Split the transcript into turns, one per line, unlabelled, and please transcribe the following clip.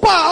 宝